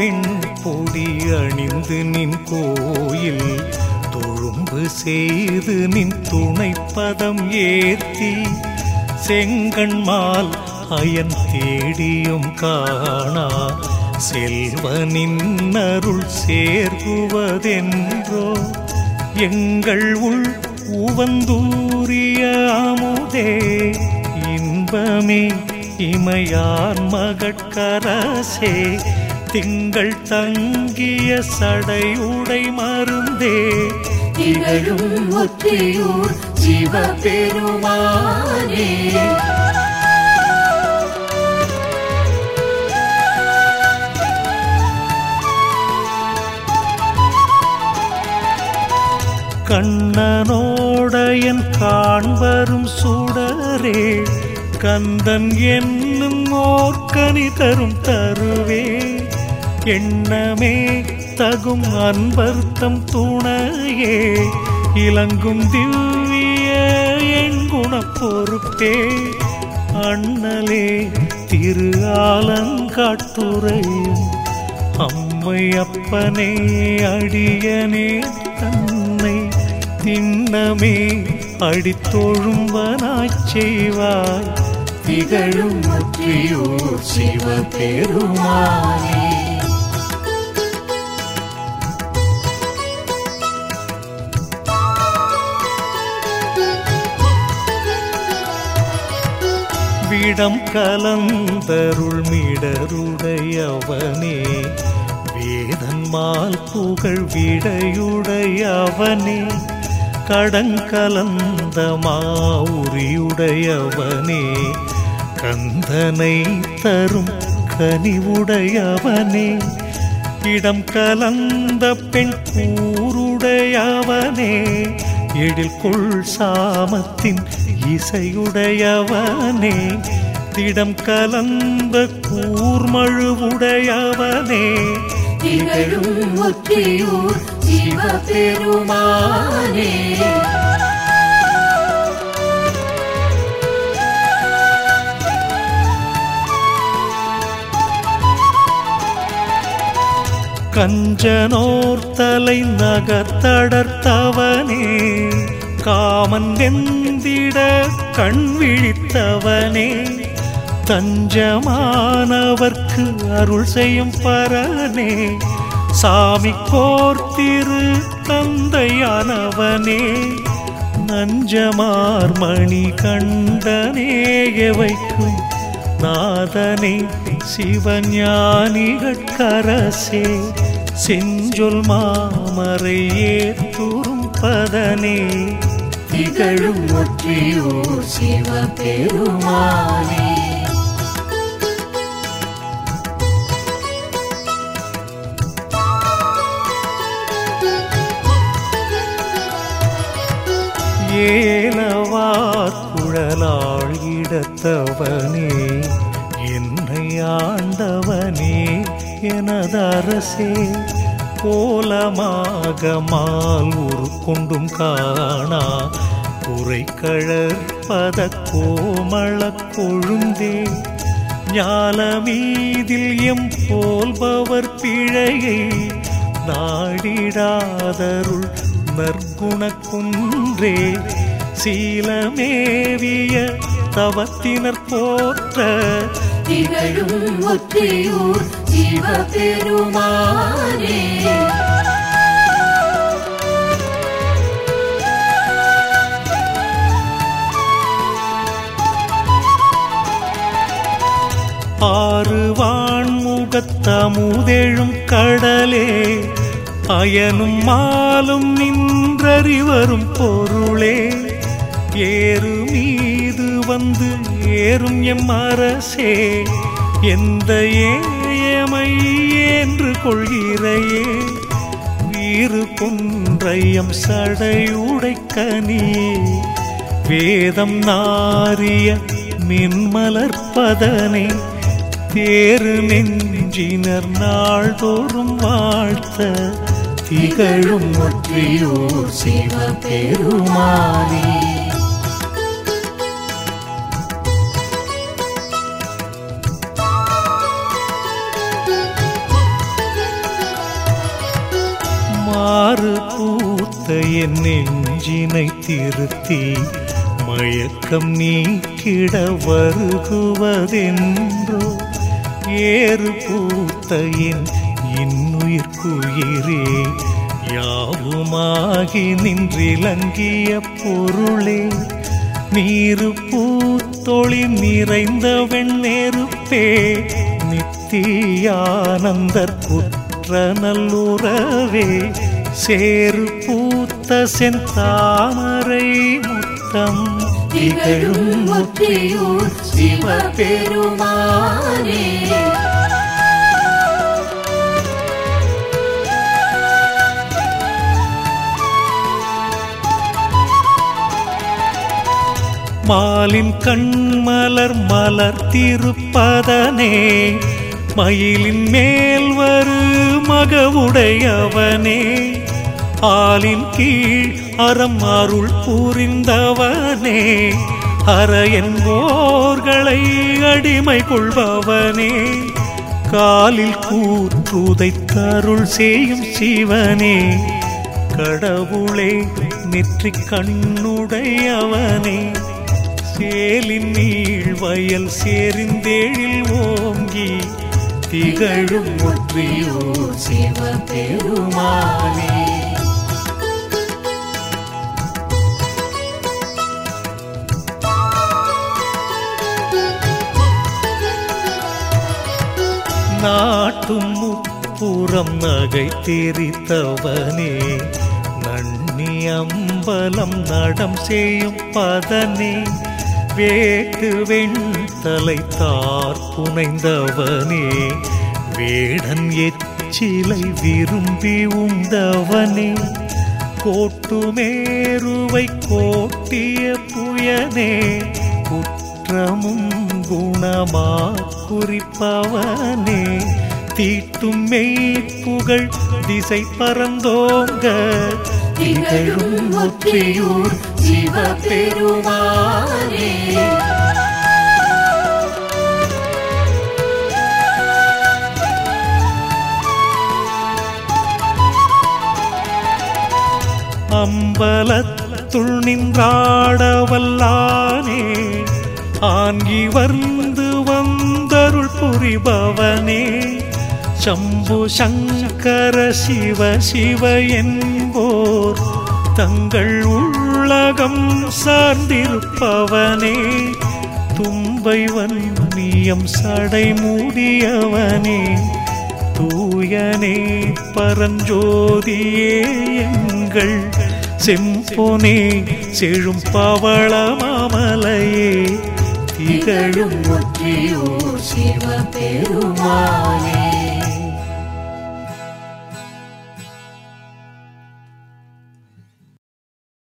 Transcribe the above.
வெண்பொடி அணிந்து நின் கோயில் தொழும்பு செய்து நின் துணை பதம் ஏத்தி செங்கண்மால் அயன் தேடியும் காணா. செல்வனின் அருள் சேர்குவதென்றோ எங்கள் உள் உவந்தூரிய அமுதே இன்பமே இமையான் மகட்கரசே திங்கள் தங்கிய சடையுடை மருந்தே. திகழும் ஒற்றியூர் சிவபெருமானே. கண்ணனோடையன் காண்பரும் சுடரே. கந்தன் என்னும் ஓர்கனி தரும் தருவே. எண்ணமே தகும் அன்பர்த்தம் துணையே. இலங்கும் திவ்விய எண்குணப் பொறுப்பே. அண்ணலே திரு ஆலங்காட்டுரையும் அம்மை அப்பனே அடியனே தன்னை திண்ணமே அடித்தொழும்பனாய் செய்வாய். திகழும் ஒற்றியூர் சிவபெருமானே. விடம் கலந்தருள் மிடருடையவனே. வேதன்மால் புகழ் விடையுடையவனே. கடங்கலந்த மாவுரியுடையவனே. கந்தனை தரும் கனிவுடையவனே. இடம் கலந்த பெண் கூருடையவனே எழில் கொள் சாமத்தின் இசையுடையவனே திடம் கலந்த கூர்மழுவுடையவனே. திகழும் ஒற்றியூர் சிவபெருமானே. கஞ்சனோர் தலை நகத்தடர்த்தவனே காமன் வெந்திட கண் விழித்தவனே தஞ்சமானவர்க்கு அருள் செய்யும் பரனே சாமி கோர்த்திரு தந்தையானவனே நஞ்சமார்மணி கண்டனே வைக்கும் நாதனே சிவஞானிகட்கரசே செஞ்சொல் மாமரை துரும் பதனே. திகழும் ஒற்றியூர் சிவபெருமானே. ஏலவார் குழலாள் இடத்தவனே என்னை ஆண்டவனே எனதரசே. கோலமாக மால் உருக்கொண்டும் காணா. குறை கழற்பத கோமள கொழுந்தே. ஞாலமீதில் எம் போல்பவர் பிழையை நாடிடாதருள் நற்குணக்குன்றே சீலமேவிய தவத்தினர் போற்ற திகழும் ஒற்றியூர் சிவபெருமானே. ஆறு வான்முகத்தமுதெழும் கடலே அயனும் மாலும் நின்றறிவரும் பொருளே. ஏறு மீது வந்து ஏறும் எம் அரசே எந்த ஏயமை என்று கொள்கிறையே? வீறு குன்றையம் சடையுடை கனியே வேதம் நாரிய மின்மலர்பதனை தேறு நெஞ்சினர் நாள்தோறும் வாழ்த்த திகழும் ஒற்றியூர் சிவ பெருமானே என் நெஞ்சினை திருத்தி மயக்கம் நீக்கிட வருகுவதென்றோ? ஏறு பூத்தையின் என் இன்னுயிர்க்குயிரே யாவுமாகி நின்றிலங்கிய பொருளே? நீரு பூத்தொளி நிறைந்த வெண்ணெருப்பே நித்தியானந்தர் குற்ற நல்லுறவே சேரு பூத்த செந்தாமரை முத்தம் திகழும் முற்றியூர் சிவபெருமானே. மாலின் கண்மலர் மலர் திருப்பதனே மயிலின் மேல் வரு மகவுடையவனே. ஆலின் கீழ் அறம் அருள் புரிந்தவனே. அற என்போர்களை அடிமை கொள்பவனே. காலில் கூற்றுதை தருள் செய்யும் சிவனே. கடவுளே நெற்றி கண்ணுடையவனே. சேலின் நீள் வயல் சேரிந்தேழில் ஓங்கி திகழும் ஒற்றியூர் சிவபெருமானே. நாட்டும் முப்புறம் நகை தெரித்தவனே நன்னி அம்பலம் நடம் செய்யும் பதனே. வேட்டு வெண்தலை தார் புனைந்தவனே. வேடன் எச்சிலை விரும்பி உண்டவனே. கோட்டுமேருவை கோட்டிய புயனே. குற்றமும் குணமாக குறிப்பவனே தீட்டும் மெய்ப்புகழ் திசை பறந்தோங்க திகழும் முற்றியூர் சிவபெருமானே. அம்பலத்துள் நின்றாடவல்லானே ஆங்கி வர்ண புரிபவனே. சம்பு சங்கர சிவ சிவ என்போர். தங்கள் உள்ளகம் சார்ந்திருப்பவனே. தும்பை வன்னியம் சடை மூடியவனே. தூயனே பரஞ்சோதியே எங்கள் செம்பொனே. செழும் பவள மாமலையே. திகழும் திகழும் முற்றியூர் சிவபெருமானே.